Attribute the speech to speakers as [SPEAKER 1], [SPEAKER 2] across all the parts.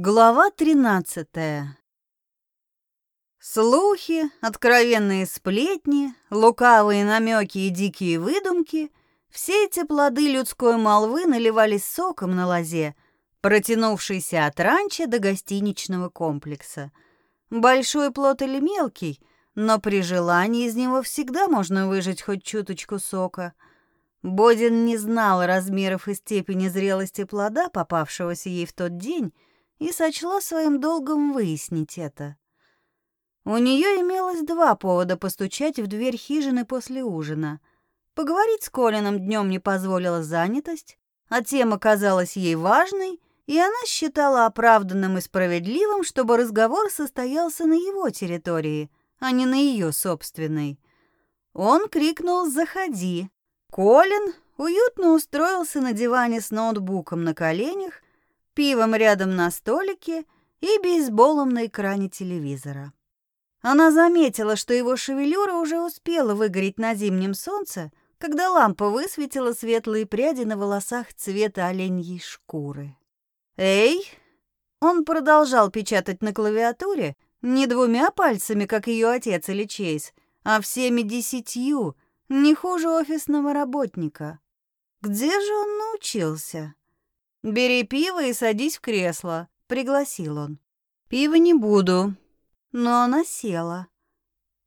[SPEAKER 1] Глава 13. Слухи, откровенные сплетни, лукавые намеки и дикие выдумки — все эти плоды людской молвы наливались соком на лозе, протянувшейся от ранчо до гостиничного комплекса. Большой плод или мелкий, но при желании из него всегда можно выжать хоть чуточку сока. Бодин не знал размеров и степени зрелости плода, попавшегося ей в тот день, и сочла своим долгом выяснить это. У нее имелось два повода постучать в дверь хижины после ужина. Поговорить с Колином днем не позволила занятость, а тема казалась ей важной, и она считала оправданным и справедливым, чтобы разговор состоялся на его территории, а не на ее собственной. Он крикнул «Заходи!». Колин уютно устроился на диване с ноутбуком на коленях пивом рядом на столике и бейсболом на экране телевизора. Она заметила, что его шевелюра уже успела выгореть на зимнем солнце, когда лампа высветила светлые пряди на волосах цвета оленьей шкуры. «Эй!» Он продолжал печатать на клавиатуре не двумя пальцами, как ее отец или Чейз, а всеми десятью, не хуже офисного работника. Где же он научился? «Бери пиво и садись в кресло», — пригласил он. «Пива не буду». Но она села.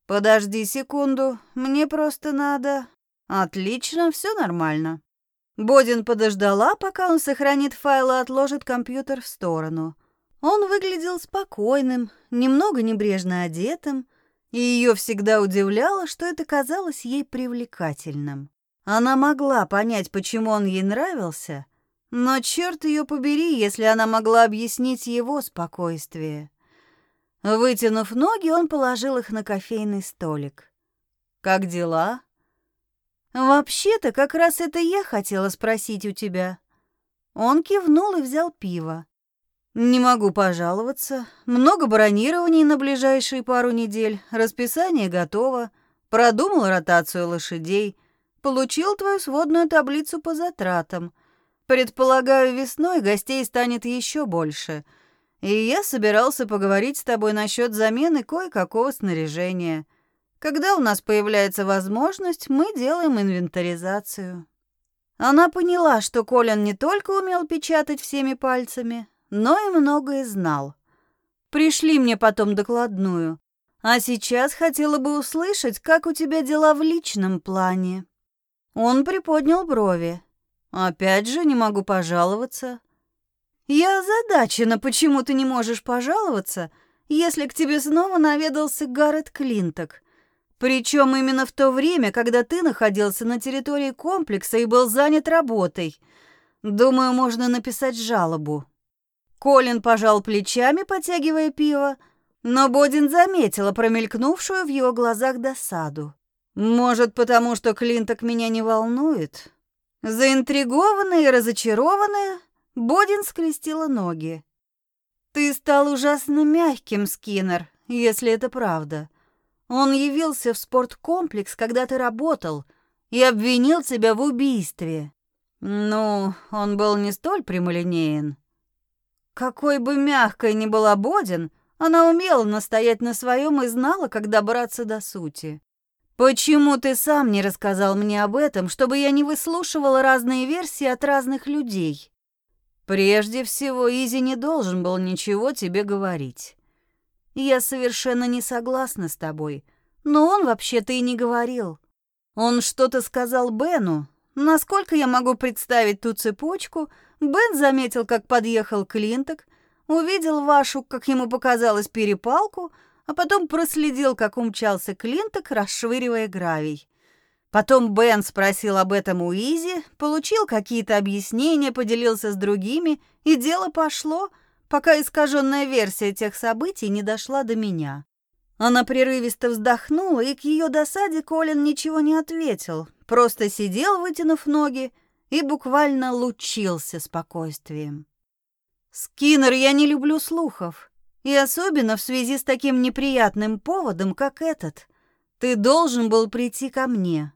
[SPEAKER 1] «Подожди секунду, мне просто надо...» «Отлично, все нормально». Бодин подождала, пока он сохранит файлы и отложит компьютер в сторону. Он выглядел спокойным, немного небрежно одетым, и ее всегда удивляло, что это казалось ей привлекательным. Она могла понять, почему он ей нравился, но черт ее побери, если она могла объяснить его спокойствие. Вытянув ноги, он положил их на кофейный столик. «Как дела?» «Вообще-то, как раз это я хотела спросить у тебя». Он кивнул и взял пиво. «Не могу пожаловаться. Много бронирований на ближайшие пару недель. Расписание готово. Продумал ротацию лошадей. Получил твою сводную таблицу по затратам. Предполагаю, весной гостей станет еще больше. И я собирался поговорить с тобой насчет замены кое-какого снаряжения. Когда у нас появляется возможность, мы делаем инвентаризацию. Она поняла, что Колин не только умел печатать всеми пальцами, но и многое знал. Пришли мне потом докладную. А сейчас хотела бы услышать, как у тебя дела в личном плане. Он приподнял брови. Опять же, не могу пожаловаться. Я озадачена, почему ты не можешь пожаловаться, если к тебе снова наведался Гаррет Клинток. Причем именно в то время, когда ты находился на территории комплекса и был занят работой. Думаю, можно написать жалобу. Колин пожал плечами, потягивая пиво, но Бодин заметила промелькнувшую в его глазах досаду. Может, потому что Клинток меня не волнует? Заинтригованная и разочарованная, Бодин скрестила ноги. «Ты стал ужасно мягким, Скиннер, если это правда. Он явился в спорткомплекс, когда ты работал, и обвинил тебя в убийстве. Ну, он был не столь прямолинеен. Какой бы мягкой ни была Бодин, она умела настоять на своем и знала, как добраться до сути. Почему ты сам не рассказал мне об этом, чтобы я не выслушивала разные версии от разных людей? Прежде всего, Изи не должен был ничего тебе говорить. Я совершенно не согласна с тобой, но он вообще-то и не говорил. Он что-то сказал Бену. Насколько я могу представить ту цепочку, Бен заметил, как подъехал Клинток, увидел вашу, как ему показалось, перепалку — а потом проследил, как умчался Клинток, расшвыривая гравий. Потом Бен спросил об этом у Изи, получил какие-то объяснения, поделился с другими, и дело пошло, пока искаженная версия тех событий не дошла до меня. Она прерывисто вздохнула, и к ее досаде Колин ничего не ответил, просто сидел, вытянув ноги, и буквально лучился спокойствием. «Скиннер, я не люблю слухов. И особенно в связи с таким неприятным поводом, как этот. Ты должен был прийти ко мне».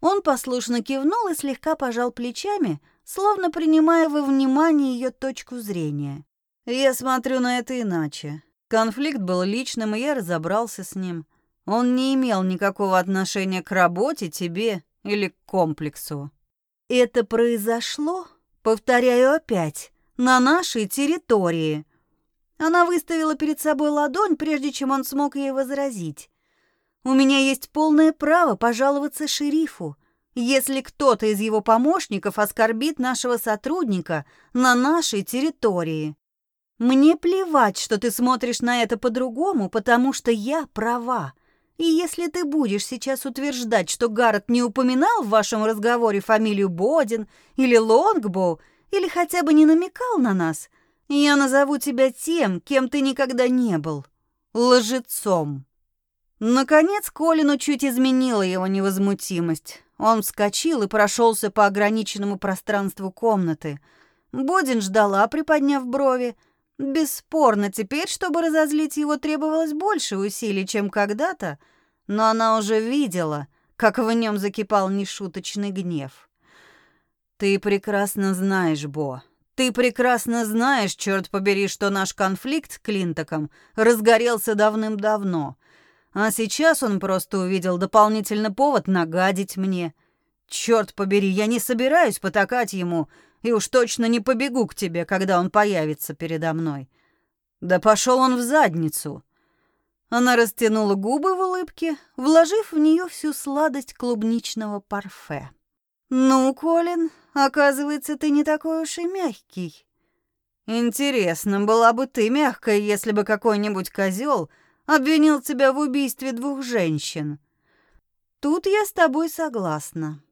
[SPEAKER 1] Он послушно кивнул и слегка пожал плечами, словно принимая во внимание ее точку зрения. Я смотрю на это иначе. Конфликт был личным, и я разобрался с ним. Он не имел никакого отношения к работе, тебе или к комплексу. Это произошло, повторяю опять, на нашей территории. Она выставила перед собой ладонь, прежде чем он смог ей возразить. У меня есть полное право пожаловаться шерифу, если кто-то из его помощников оскорбит нашего сотрудника на нашей территории. Мне плевать, что ты смотришь на это по-другому, потому что я права. И если ты будешь сейчас утверждать, что Гаррет не упоминал в вашем разговоре фамилию Бодин или Лонгбоу, или хотя бы не намекал на нас, я назову тебя тем, кем ты никогда не был — лжецом. Наконец Колину чуть изменила его невозмутимость. Он вскочил и прошелся по ограниченному пространству комнаты. Бодин ждала, приподняв брови. Бесспорно, теперь, чтобы разозлить его, требовалось больше усилий, чем когда-то, но она уже видела, как в нем закипал нешуточный гнев. «Ты прекрасно знаешь, Бо, ты прекрасно знаешь, черт побери, что наш конфликт с Клинтоком разгорелся давным-давно, а сейчас он просто увидел дополнительный повод нагадить мне. Черт побери, я не собираюсь потакать ему, и уж точно не побегу к тебе, когда он появится передо мной. Да пошел он в задницу. Она растянула губы в улыбке, вложив в нее всю сладость клубничного парфе. Ну, Колин, Оказывается, ты не такой уж и мягкий. Интересно, была бы ты мягкая, если бы какой-нибудь козел обвинил тебя в убийстве двух женщин. Тут я с тобой согласна.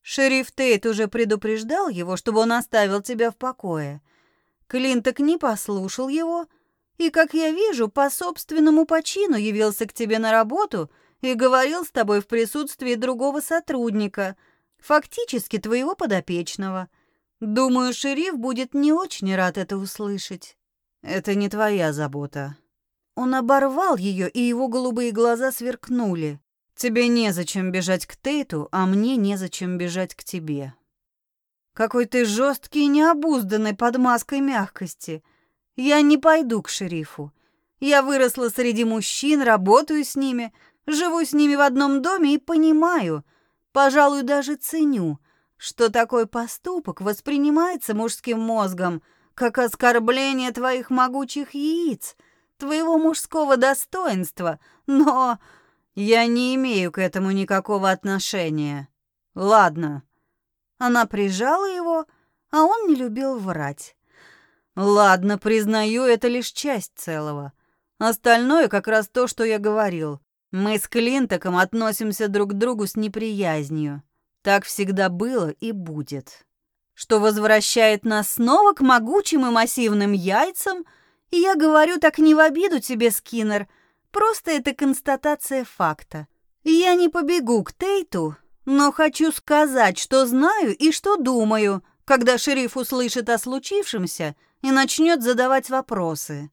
[SPEAKER 1] Шериф Тейт уже предупреждал его, чтобы он оставил тебя в покое. Клинток не послушал его и, как я вижу, по собственному почину явился к тебе на работу и говорил с тобой в присутствии другого сотрудника — Фактически твоего подопечного. Думаю, шериф будет не очень рад это услышать. Это не твоя забота. Он оборвал ее, и его голубые глаза сверкнули. Тебе незачем бежать к Тейту, а мне незачем бежать к тебе. Какой ты жесткий и необузданный под маской мягкости. Я не пойду к шерифу. Я выросла среди мужчин, работаю с ними, живу с ними в одном доме и понимаю — Пожалуй, даже ценю, что такой поступок воспринимается мужским мозгом как оскорбление твоих могучих яиц, твоего мужского достоинства, но я не имею к этому никакого отношения. Ладно. Она прижала его, а он не любил врать. Ладно, признаю, это лишь часть целого. Остальное как раз то, что я говорил. Мы с Клинтоком относимся друг к другу с неприязнью. Так всегда было и будет. Что возвращает нас снова к могучим и массивным яйцам, и я говорю так не в обиду тебе, Скиннер, просто это констатация факта. Я не побегу к Тейту, но хочу сказать, что знаю и что думаю, когда шериф услышит о случившемся и начнет задавать вопросы.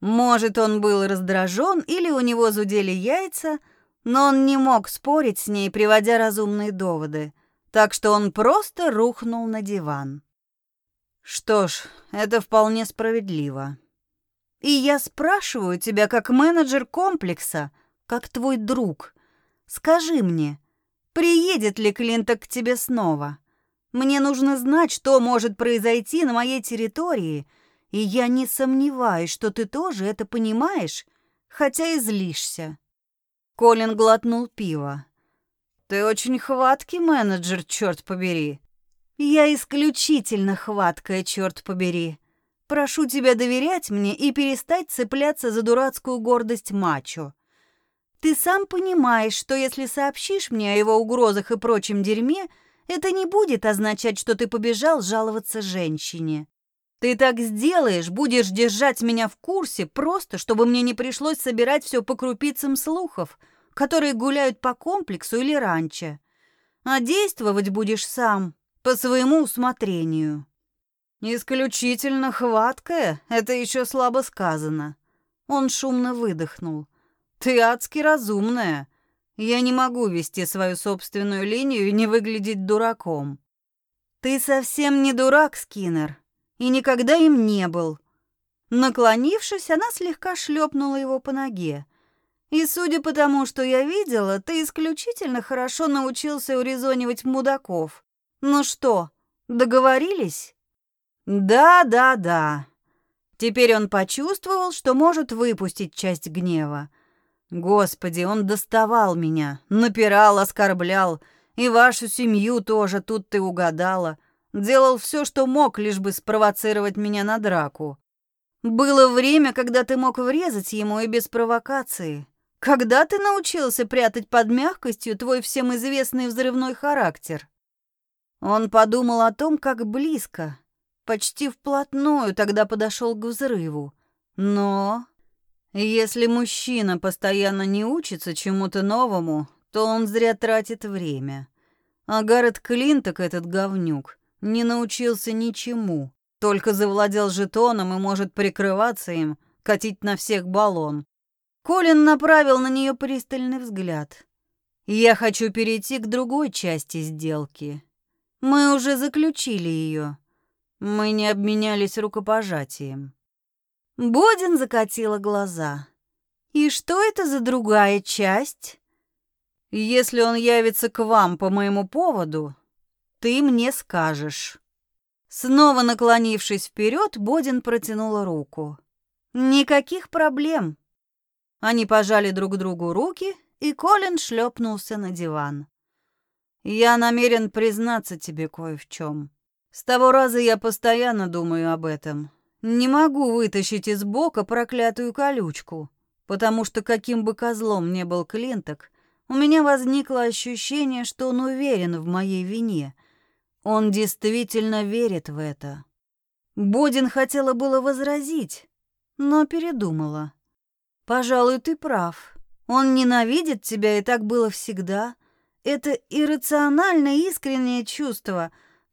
[SPEAKER 1] Может, он был раздражен или у него зудели яйца, но он не мог спорить с ней, приводя разумные доводы, так что он просто рухнул на диван. Что ж, это вполне справедливо. И я спрашиваю тебя как менеджер комплекса, как твой друг. Скажи мне, приедет ли Клинток к тебе снова? Мне нужно знать, что может произойти на моей территории — и я не сомневаюсь, что ты тоже это понимаешь, хотя и злишься. Колин глотнул пиво. Ты очень хваткий менеджер, черт побери. Я исключительно хваткая, черт побери. Прошу тебя доверять мне и перестать цепляться за дурацкую гордость мачо. Ты сам понимаешь, что если сообщишь мне о его угрозах и прочем дерьме, это не будет означать, что ты побежал жаловаться женщине. Ты так сделаешь, будешь держать меня в курсе, просто чтобы мне не пришлось собирать все по крупицам слухов, которые гуляют по комплексу или ранчо. А действовать будешь сам, по своему усмотрению. Исключительно хваткая, это еще слабо сказано. Он шумно выдохнул. Ты адски разумная. Я не могу вести свою собственную линию и не выглядеть дураком. Ты совсем не дурак, Скиннер и никогда им не был. Наклонившись, она слегка шлепнула его по ноге. И судя по тому, что я видела, ты исключительно хорошо научился урезонивать мудаков. Ну что, договорились? Да, да, да. Теперь он почувствовал, что может выпустить часть гнева. Господи, он доставал меня, напирал, оскорблял, и вашу семью тоже, тут ты угадала. Делал все, что мог, лишь бы спровоцировать меня на драку. Было время, когда ты мог врезать ему и без провокации. Когда ты научился прятать под мягкостью твой всем известный взрывной характер? Он подумал о том, как близко, почти вплотную тогда подошел к взрыву. Но если мужчина постоянно не учится чему-то новому, то он зря тратит время. А Гаррет Клинток, этот говнюк, не научился ничему, только завладел жетоном и может прикрываться им, катить на всех баллон. Колин направил на нее пристальный взгляд. «Я хочу перейти к другой части сделки. Мы уже заключили ее. Мы не обменялись рукопожатием». Бодин закатила глаза. «И что это за другая часть?» «Если он явится к вам по моему поводу, ты мне скажешь». Снова наклонившись вперед, Бодин протянула руку. «Никаких проблем. Они пожали друг другу руки, и Колин шлепнулся на диван. «Я намерен признаться тебе кое в чем. С того раза я постоянно думаю об этом. Не могу вытащить из бока проклятую колючку, потому что каким бы козлом ни был Клинток, у меня возникло ощущение, что он уверен в моей вине. Он действительно верит в это». Бодин хотела было возразить, но передумала. Пожалуй, ты прав. Он ненавидит тебя, и так было всегда. Это иррациональное искреннее чувство.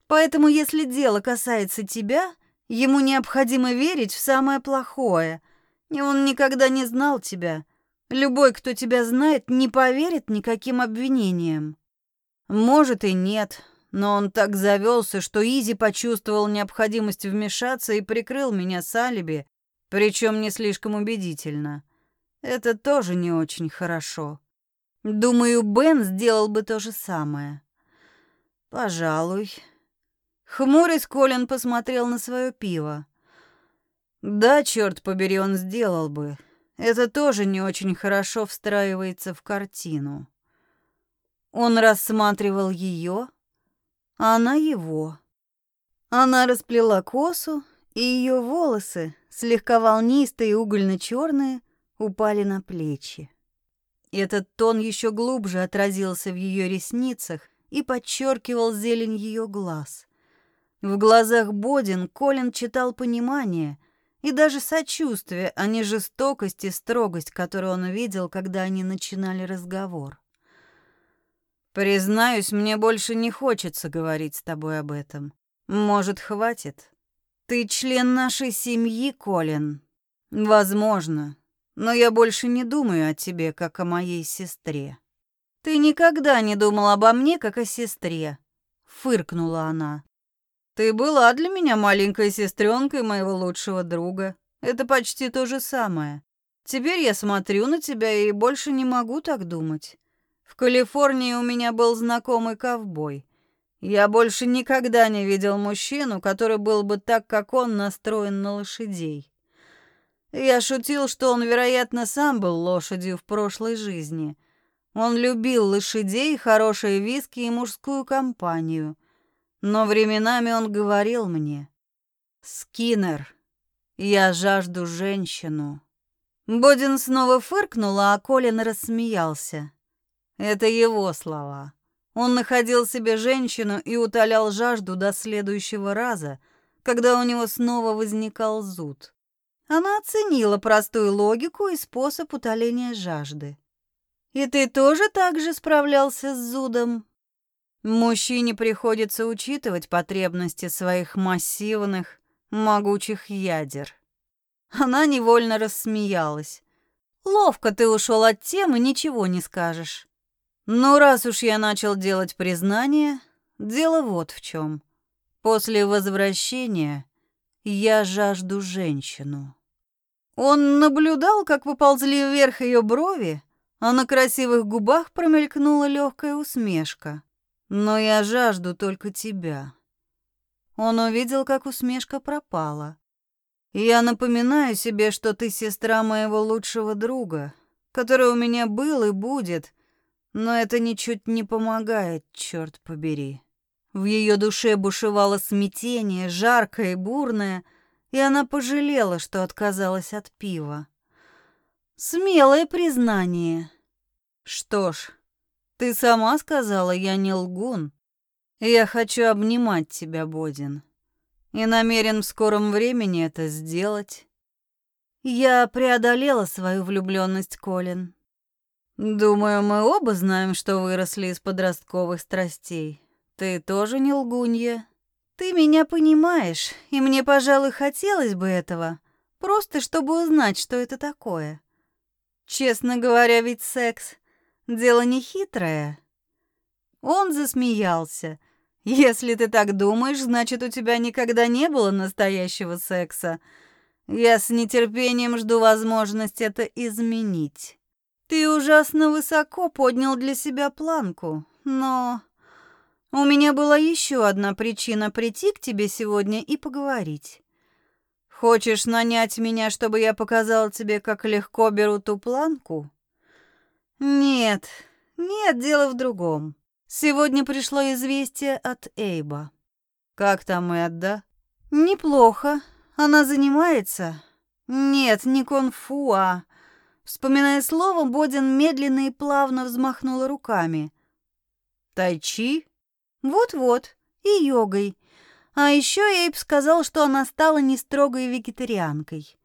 [SPEAKER 1] Поэтому, если дело касается тебя, ему необходимо верить в самое плохое. И он никогда не знал тебя. Любой, кто тебя знает, не поверит никаким обвинениям. Может и нет, но он так завелся, что Изи почувствовал необходимость вмешаться и прикрыл меня с алиби, причем не слишком убедительно. Это тоже не очень хорошо. Думаю, Бен сделал бы то же самое. Пожалуй. Хмурясь, Колин посмотрел на свое пиво. Да, черт побери, он сделал бы. Это тоже не очень хорошо встраивается в картину. Он рассматривал ее, а она его. Она расплела косу, и ее волосы, слегка волнистые и угольно-черные, упали на плечи. Этот тон еще глубже отразился в ее ресницах и подчеркивал зелень ее глаз. В глазах Бодин Колин читал понимание и даже сочувствие, а не жестокость и строгость, которую он видел, когда они начинали разговор. «Признаюсь, мне больше не хочется говорить с тобой об этом. Может, хватит? Ты член нашей семьи, Колин. Возможно, но я больше не думаю о тебе, как о моей сестре. Ты никогда не думал обо мне, как о сестре, фыркнула она. Ты была для меня маленькой сестренкой моего лучшего друга. Это почти то же самое. Теперь я смотрю на тебя и больше не могу так думать. В Калифорнии у меня был знакомый ковбой. Я больше никогда не видел мужчину, который был бы так, как он, настроен на лошадей. Я шутил, что он, вероятно, сам был лошадью в прошлой жизни. Он любил лошадей, хорошие виски и мужскую компанию. Но временами он говорил мне, «Скиннер, я жажду женщину». Бодин снова фыркнула, а Колин рассмеялся. Это его слова. Он находил себе женщину и утолял жажду до следующего раза, когда у него снова возникал зуд. Она оценила простую логику и способ утоления жажды. «И ты тоже так же справлялся с зудом?» Мужчине приходится учитывать потребности своих массивных, могучих ядер. Она невольно рассмеялась. «Ловко ты ушел от темы, ничего не скажешь. Ну, раз уж я начал делать признание, дело вот в чем. После возвращения я жажду женщину. Он наблюдал, как поползли вверх ее брови, а на красивых губах промелькнула легкая усмешка. «Но я жажду только тебя». Он увидел, как усмешка пропала. «Я напоминаю себе, что ты сестра моего лучшего друга, который у меня был и будет, но это ничуть не помогает, черт побери». В ее душе бушевало смятение, жаркое и бурное, и она пожалела, что отказалась от пива. Смелое признание. Что ж, ты сама сказала, я не лгун. Я хочу обнимать тебя, Бодин. И намерен в скором времени это сделать. Я преодолела свою влюбленность, Колин. Думаю, мы оба знаем, что выросли из подростковых страстей. Ты тоже не лгунья. Ты меня понимаешь, и мне, пожалуй, хотелось бы этого, просто чтобы узнать, что это такое. Честно говоря, ведь секс — дело не хитрое. Он засмеялся. Если ты так думаешь, значит, у тебя никогда не было настоящего секса. Я с нетерпением жду возможность это изменить. Ты ужасно высоко поднял для себя планку, но у меня была еще одна причина прийти к тебе сегодня и поговорить. Хочешь нанять меня, чтобы я показал тебе, как легко беру ту планку? Нет, нет, дело в другом. Сегодня пришло известие от Эйба. Как там Эдда? Неплохо. Она занимается? Нет, не кунг-фу, а... Вспоминая слово, Бодин медленно и плавно взмахнула руками. Тайчи? Вот-вот, и йогой. А еще Эйб сказал, что она стала не строгой вегетарианкой.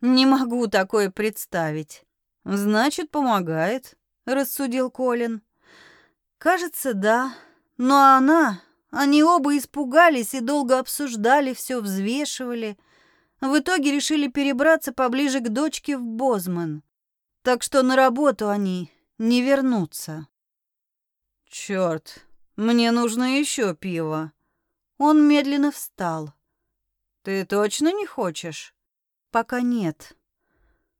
[SPEAKER 1] Не могу такое представить. Значит, помогает, рассудил Колин. Кажется, да. Но она, они оба испугались и долго обсуждали, все взвешивали. В итоге решили перебраться поближе к дочке в Бозман. Так что на работу они не вернутся. Черт, мне нужно еще пиво. Он медленно встал. «Ты точно не хочешь?» «Пока нет».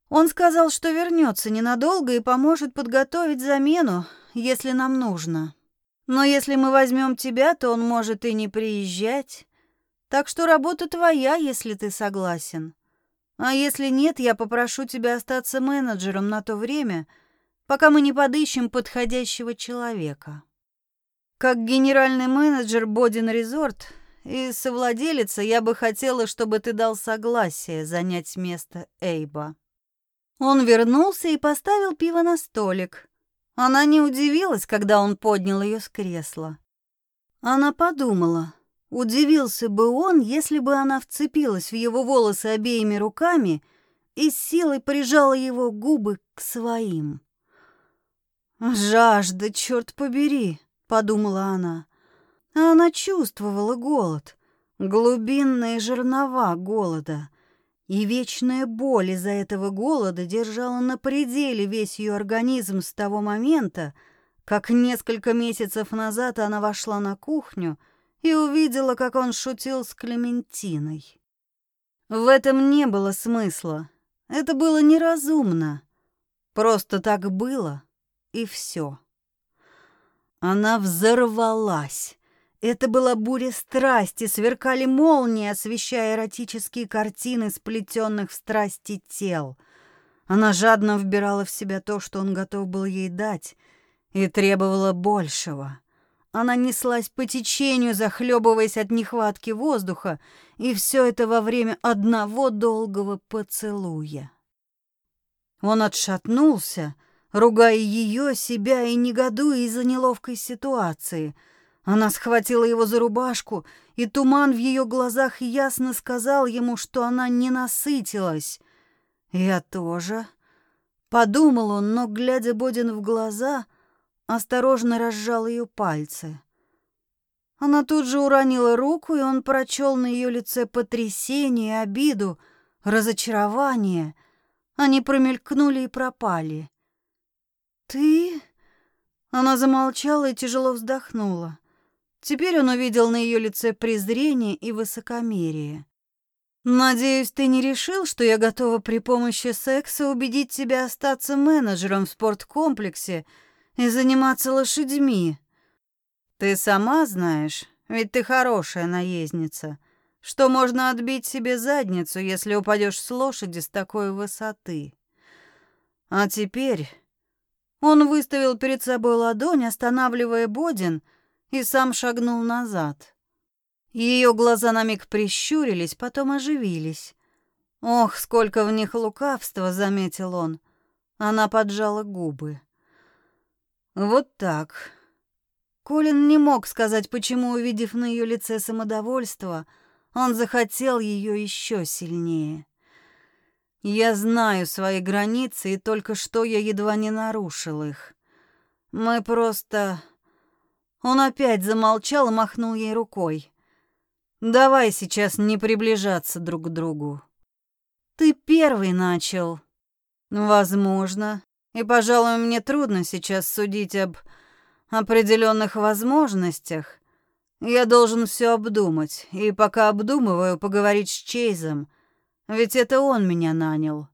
[SPEAKER 1] Он сказал, что вернется ненадолго и поможет подготовить замену, если нам нужно. Но если мы возьмем тебя, то он может и не приезжать. Так что работа твоя, если ты согласен. А если нет, я попрошу тебя остаться менеджером на то время, пока мы не подыщем подходящего человека. Как генеральный менеджер Бодин Резорт и совладелица, я бы хотела, чтобы ты дал согласие занять место Эйба. Он вернулся и поставил пиво на столик. Она не удивилась, когда он поднял ее с кресла. Она подумала, удивился бы он, если бы она вцепилась в его волосы обеими руками и с силой прижала его губы к своим. «Жажда, черт побери!» подумала она. Она чувствовала голод, глубинные жернова голода. И вечная боль из-за этого голода держала на пределе весь ее организм с того момента, как несколько месяцев назад она вошла на кухню и увидела, как он шутил с Клементиной. В этом не было смысла. Это было неразумно. Просто так было, и все. Она взорвалась. Это была буря страсти, сверкали молнии, освещая эротические картины сплетенных в страсти тел. Она жадно вбирала в себя то, что он готов был ей дать, и требовала большего. Она неслась по течению, захлебываясь от нехватки воздуха, и все это во время одного долгого поцелуя. Он отшатнулся, ругая ее, себя и негодуя из-за неловкой ситуации. Она схватила его за рубашку, и туман в ее глазах ясно сказал ему, что она не насытилась. «Я тоже», — подумал он, но, глядя Бодин в глаза, осторожно разжал ее пальцы. Она тут же уронила руку, и он прочел на ее лице потрясение, обиду, разочарование. Они промелькнули и пропали. «Ты...» Она замолчала и тяжело вздохнула. Теперь он увидел на ее лице презрение и высокомерие. Надеюсь, ты не решил, что я готова при помощи секса убедить тебя остаться менеджером в спорткомплексе и заниматься лошадьми. Ты сама знаешь, ведь ты хорошая наездница, что можно отбить себе задницу, если упадешь с лошади с такой высоты. А теперь он выставил перед собой ладонь, останавливая Бодин, и сам шагнул назад. Ее глаза на миг прищурились, потом оживились. Ох, сколько в них лукавства, заметил он. Она поджала губы. Вот так. Колин не мог сказать, почему, увидев на ее лице самодовольство, он захотел ее еще сильнее. Я знаю свои границы, и только что я едва не нарушил их. Мы просто... Он опять замолчал и махнул ей рукой. Давай сейчас не приближаться друг к другу. Ты первый начал. Возможно. И, пожалуй, мне трудно сейчас судить об определенных возможностях. Я должен все обдумать, и пока обдумываю, поговорить с Чейзом, ведь это он меня нанял.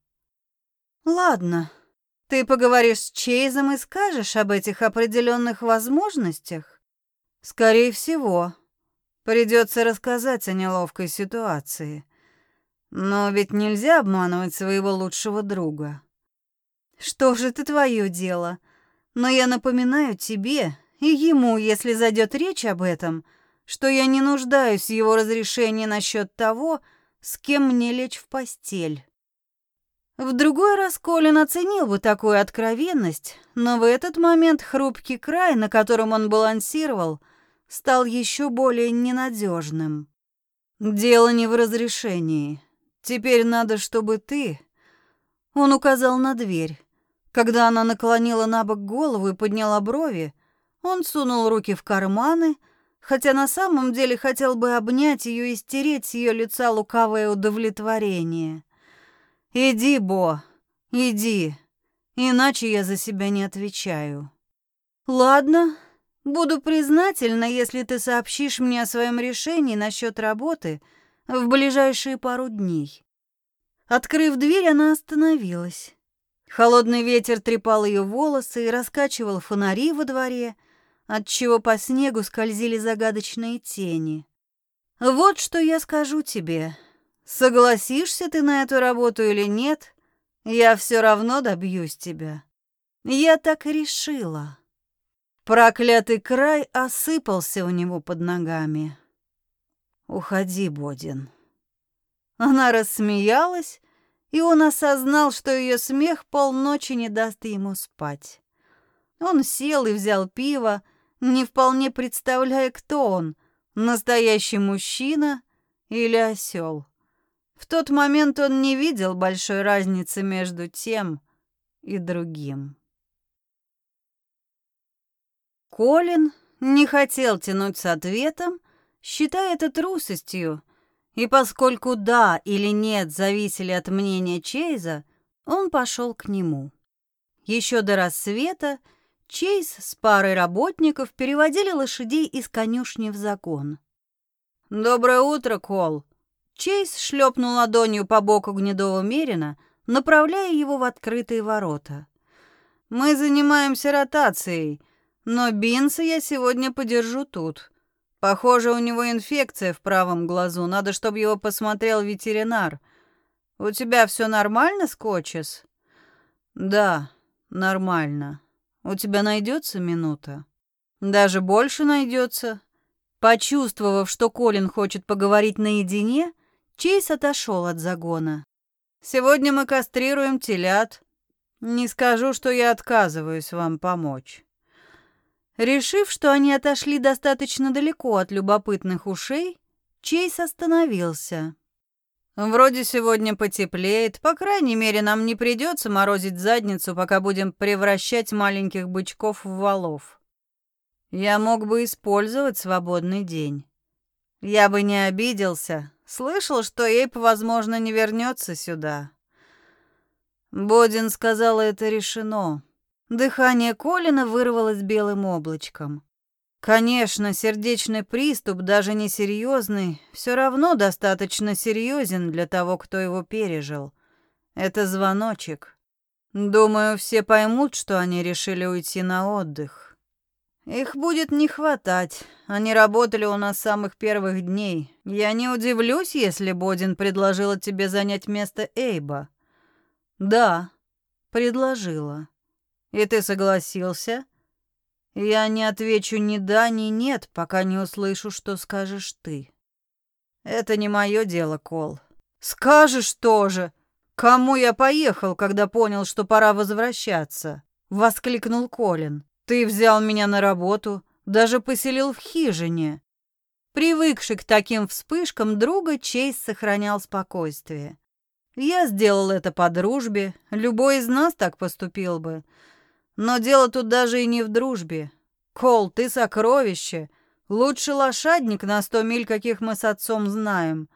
[SPEAKER 1] Ладно, ты поговоришь с Чейзом и скажешь об этих определенных возможностях? Скорее всего. Придется рассказать о неловкой ситуации. Но ведь нельзя обманывать своего лучшего друга. Что же это твое дело? Но я напоминаю тебе и ему, если зайдет речь об этом, что я не нуждаюсь в его разрешении насчет того, с кем мне лечь в постель. В другой раз Колин оценил бы такую откровенность, но в этот момент хрупкий край, на котором он балансировал, стал еще более ненадежным. Дело не в разрешении. Теперь надо, чтобы ты... Он указал на дверь. Когда она наклонила на бок голову и подняла брови, он сунул руки в карманы, хотя на самом деле хотел бы обнять ее и стереть с ее лица лукавое удовлетворение. «Иди, Бо, иди, иначе я за себя не отвечаю». «Ладно», Буду признательна, если ты сообщишь мне о своем решении насчет работы в ближайшие пару дней. Открыв дверь, она остановилась. Холодный ветер трепал ее волосы и раскачивал фонари во дворе, отчего по снегу скользили загадочные тени. Вот что я скажу тебе. Согласишься ты на эту работу или нет, я все равно добьюсь тебя. Я так и решила. Проклятый край осыпался у него под ногами. «Уходи, Бодин». Она рассмеялась, и он осознал, что ее смех полночи не даст ему спать. Он сел и взял пиво, не вполне представляя, кто он — настоящий мужчина или осел. В тот момент он не видел большой разницы между тем и другим. Колин не хотел тянуть с ответом, считая это трусостью, и поскольку «да» или «нет» зависели от мнения Чейза, он пошел к нему. Еще до рассвета Чейз с парой работников переводили лошадей из конюшни в загон. «Доброе утро, Кол!» Чейз шлепнул ладонью по боку гнедого мерина, направляя его в открытые ворота. «Мы занимаемся ротацией, но Бинса я сегодня подержу тут. Похоже, у него инфекция в правом глазу. Надо, чтобы его посмотрел ветеринар. У тебя все нормально, Скотчес? Да, нормально. У тебя найдется минута? Даже больше найдется. Почувствовав, что Колин хочет поговорить наедине, Чейз отошел от загона. Сегодня мы кастрируем телят. Не скажу, что я отказываюсь вам помочь. Решив, что они отошли достаточно далеко от любопытных ушей, Чейз остановился. «Вроде сегодня потеплеет, по крайней мере, нам не придется морозить задницу, пока будем превращать маленьких бычков в валов. Я мог бы использовать свободный день. Я бы не обиделся. Слышал, что Эйп, возможно, не вернется сюда». Бодин сказал, это решено. Дыхание Колина вырвалось белым облачком. Конечно, сердечный приступ, даже не серьезный, все равно достаточно серьезен для того, кто его пережил. Это звоночек. Думаю, все поймут, что они решили уйти на отдых. Их будет не хватать. Они работали у нас с самых первых дней. Я не удивлюсь, если Бодин предложила тебе занять место Эйба. Да, предложила. И ты согласился? Я не отвечу ни да, ни нет, пока не услышу, что скажешь ты. Это не мое дело, Кол. Скажешь тоже. Кому я поехал, когда понял, что пора возвращаться? Воскликнул Колин. Ты взял меня на работу, даже поселил в хижине. Привыкший к таким вспышкам друга, Чейз сохранял спокойствие. Я сделал это по дружбе, любой из нас так поступил бы. Но дело тут даже и не в дружбе. Кол, ты сокровище. Лучший лошадник на сто миль, каких мы с отцом знаем.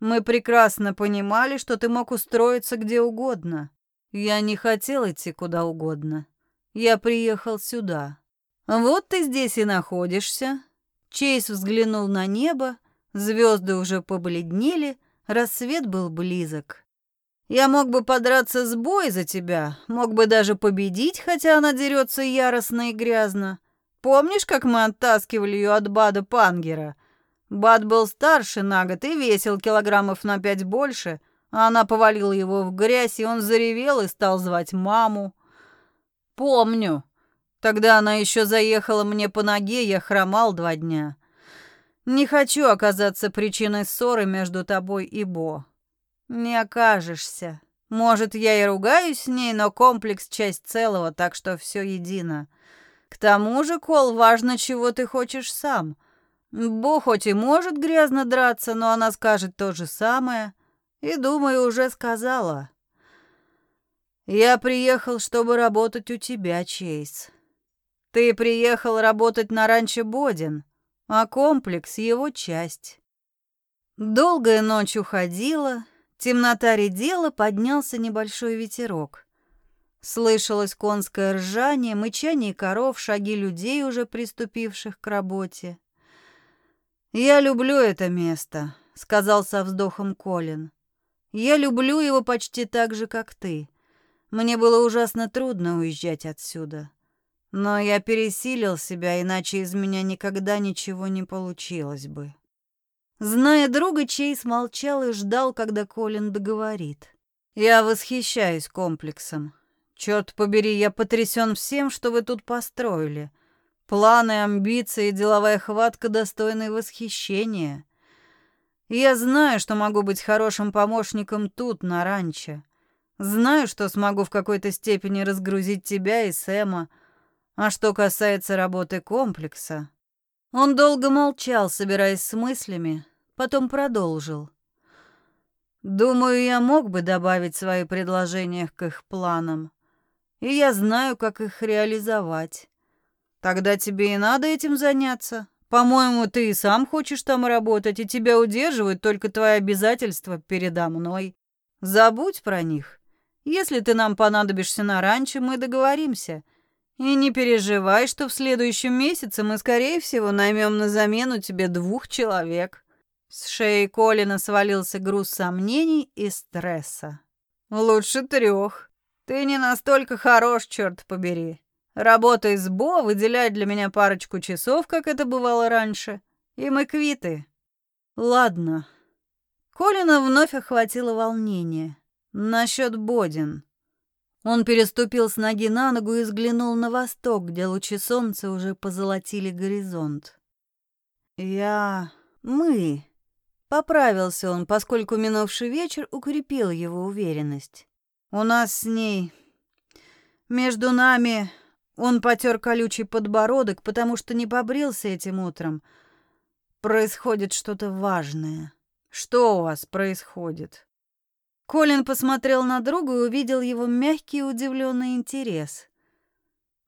[SPEAKER 1] Мы прекрасно понимали, что ты мог устроиться где угодно. Я не хотел идти куда угодно. Я приехал сюда. Вот ты здесь и находишься. Чейз взглянул на небо. Звезды уже побледнели, рассвет был близок. Я мог бы подраться с бой за тебя, мог бы даже победить, хотя она дерется яростно и грязно. Помнишь, как мы оттаскивали ее от Бада Пангера? Бад был старше на год и весил килограммов на пять больше, а она повалила его в грязь, и он заревел и стал звать маму. Помню. Тогда она еще заехала мне по ноге, я хромал два дня. Не хочу оказаться причиной ссоры между тобой и Бо. Не окажешься. Может, я и ругаюсь с ней, но комплекс — часть целого, так что все едино. К тому же, Кол, важно, чего ты хочешь сам. Бо хоть и может грязно драться, но она скажет то же самое. И, думаю, уже сказала. Я приехал, чтобы работать у тебя, Чейз. Ты приехал работать на ранчо Бодин, а комплекс — его часть. Долгая ночь уходила, Темнота редела, поднялся небольшой ветерок. Слышалось конское ржание, мычание коров, шаги людей, уже приступивших к работе. «Я люблю это место», — сказал со вздохом Колин. «Я люблю его почти так же, как ты. Мне было ужасно трудно уезжать отсюда. Но я пересилил себя, иначе из меня никогда ничего не получилось бы». Зная друга, Чейз молчал и ждал, когда Колин договорит. «Я восхищаюсь комплексом. Черт побери, я потрясен всем, что вы тут построили. Планы, амбиции, деловая хватка достойны восхищения. Я знаю, что могу быть хорошим помощником тут, на ранчо. Знаю, что смогу в какой-то степени разгрузить тебя и Сэма. А что касается работы комплекса, он долго молчал, собираясь с мыслями, потом продолжил. «Думаю, я мог бы добавить свои предложения к их планам, и я знаю, как их реализовать. Тогда тебе и надо этим заняться. По-моему, ты и сам хочешь там работать, и тебя удерживают только твои обязательства передо мной. Забудь про них. Если ты нам понадобишься на ранчо, мы договоримся». И не переживай, что в следующем месяце мы, скорее всего, наймем на замену тебе двух человек. С шеи Колина свалился груз сомнений и стресса. Лучше трех. Ты не настолько хорош, черт побери. С Бо, выделяй для меня парочку часов, как это бывало раньше, и мы квиты. Ладно. Колина вновь охватило волнение. Насчет Бодин. Он переступил с ноги на ногу и взглянул на восток, где лучи солнца уже позолотили горизонт. «Я... мы...» Поправился он, поскольку минувший вечер укрепил его уверенность. «У нас с ней... Между нами...» Он потер колючий подбородок, потому что не побрился этим утром. «Происходит что-то важное. Что у вас происходит?» Колин посмотрел на друга и увидел его мягкий удивленный интерес.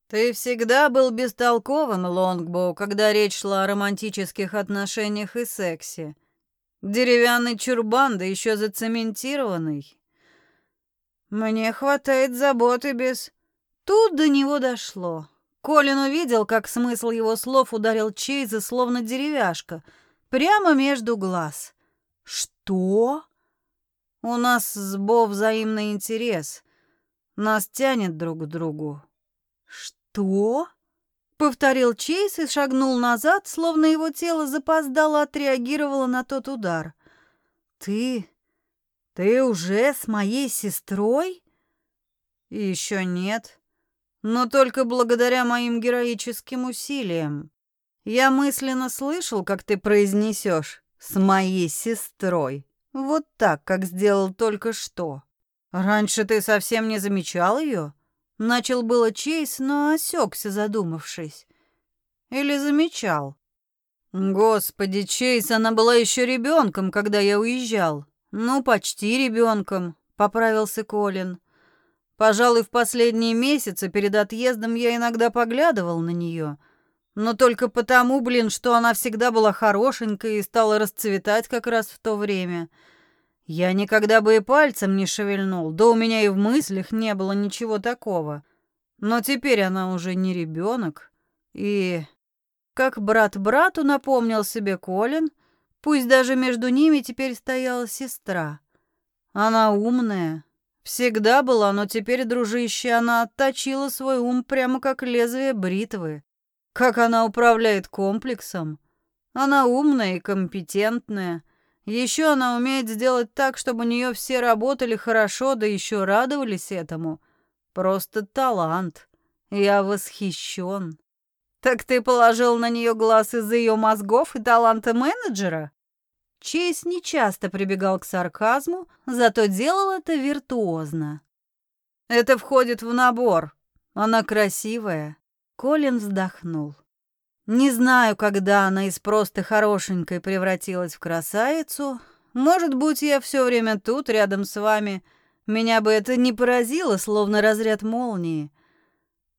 [SPEAKER 1] «Ты всегда был бестолковым, Лонгбоу, когда речь шла о романтических отношениях и сексе. Деревянный чурбан, да еще зацементированный. Мне хватает заботы без...» Тут до него дошло. Колин увидел, как смысл его слов ударил Чейза словно деревяшка, прямо между глаз. «Что?» «У нас с Бо взаимный интерес. Нас тянет друг к другу». «Что?» — повторил Чейз и шагнул назад, словно его тело запоздало отреагировало на тот удар. «Ты... ты уже с моей сестрой?» «Еще нет», но только благодаря моим героическим усилиям. Я мысленно слышал, как ты произнесешь «с моей сестрой». Вот так, как сделал только что. Раньше ты совсем не замечал ее? Начал было Чейз, но осекся, задумавшись. Или замечал? Господи, Чейз, она была еще ребенком, когда я уезжал. Ну, почти ребенком, поправился Колин. Пожалуй, в последние месяцы перед отъездом я иногда поглядывал на нее, но только потому, блин, что она всегда была хорошенькой и стала расцветать как раз в то время. Я никогда бы и пальцем не шевельнул, да у меня и в мыслях не было ничего такого. Но теперь она уже не ребенок, и... Как брат брату напомнил себе Колин, пусть даже между ними теперь стояла сестра. Она умная, Всегда была, но теперь, дружище, она отточила свой ум прямо как лезвие бритвы. Как она управляет комплексом. Она умная и компетентная. Еще она умеет сделать так, чтобы у нее все работали хорошо, да еще радовались этому. Просто талант. Я восхищен. Так ты положил на нее глаз из-за ее мозгов и таланта менеджера? Чейз нечасто прибегал к сарказму, зато делал это виртуозно. «Это входит в набор. Она красивая». Колин вздохнул. «Не знаю, когда она из просто хорошенькой превратилась в красавицу. Может быть, я все время тут, рядом с вами. Меня бы это не поразило, словно разряд молнии.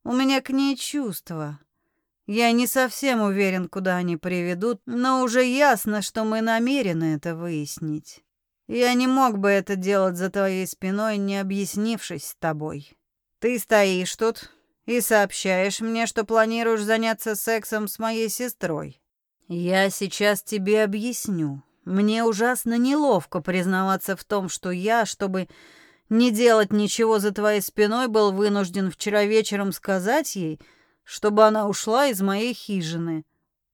[SPEAKER 1] У меня к ней чувства. Я не совсем уверен, куда они приведут, но уже ясно, что мы намерены это выяснить. Я не мог бы это делать за твоей спиной, не объяснившись с тобой. Ты стоишь тут и сообщаешь мне, что планируешь заняться сексом с моей сестрой. Я сейчас тебе объясню. Мне ужасно неловко признаваться в том, что я, чтобы не делать ничего за твоей спиной, был вынужден вчера вечером сказать ей, чтобы она ушла из моей хижины.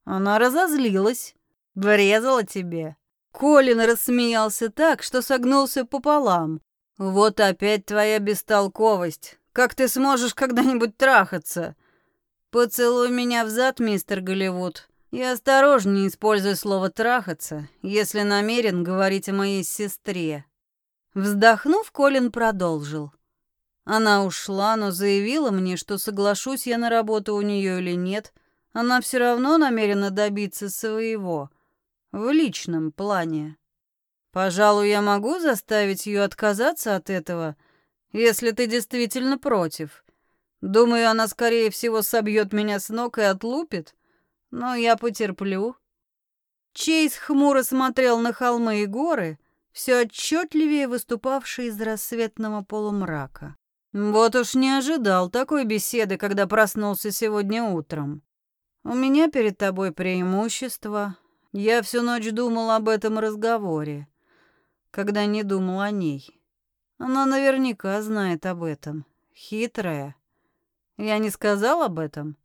[SPEAKER 1] Она разозлилась, врезала тебе. Колин рассмеялся так, что согнулся пополам. Вот опять твоя бестолковость. Как ты сможешь когда-нибудь трахаться? Поцелуй меня в зад, мистер Голливуд. И осторожнее используй слово «трахаться», если намерен говорить о моей сестре. Вздохнув, Колин продолжил. Она ушла, но заявила мне, что соглашусь я на работу у нее или нет, она все равно намерена добиться своего. В личном плане. Пожалуй, я могу заставить ее отказаться от этого, если ты действительно против. Думаю, она, скорее всего, собьет меня с ног и отлупит, но я потерплю. Чейз хмуро смотрел на холмы и горы, все отчетливее выступавшие из рассветного полумрака. Вот уж не ожидал такой беседы, когда проснулся сегодня утром. У меня перед тобой преимущество. Я всю ночь думал об этом разговоре, когда не думал о ней. Она наверняка знает об этом. Хитрая. Я не сказал об этом.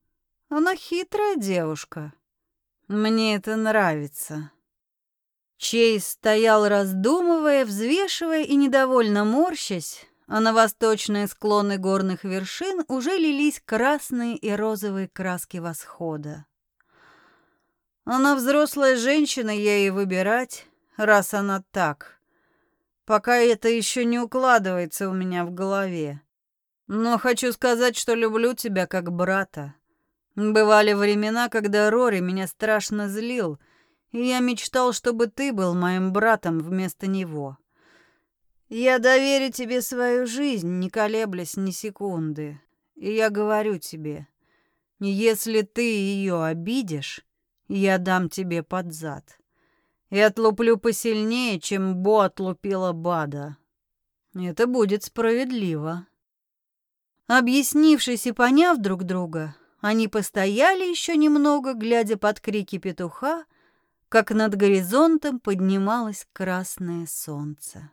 [SPEAKER 1] Она хитрая девушка. Мне это нравится. Чейз стоял, раздумывая, взвешивая и недовольно морщась, а на восточные склоны горных вершин уже лились красные и розовые краски восхода. Она взрослая женщина, ей выбирать, раз она так. Пока это еще не укладывается у меня в голове. Но хочу сказать, что люблю тебя как брата. Бывали времена, когда Рори меня страшно злил, и я мечтал, чтобы ты был моим братом вместо него. Я доверю тебе свою жизнь, не колеблясь ни секунды. И я говорю тебе, если ты ее обидишь, я дам тебе под зад. И отлуплю посильнее, чем Бо отлупила Бада. Это будет справедливо. Объяснившись и поняв друг друга, они постояли еще немного, глядя под крики петуха, как над горизонтом поднималось красное солнце.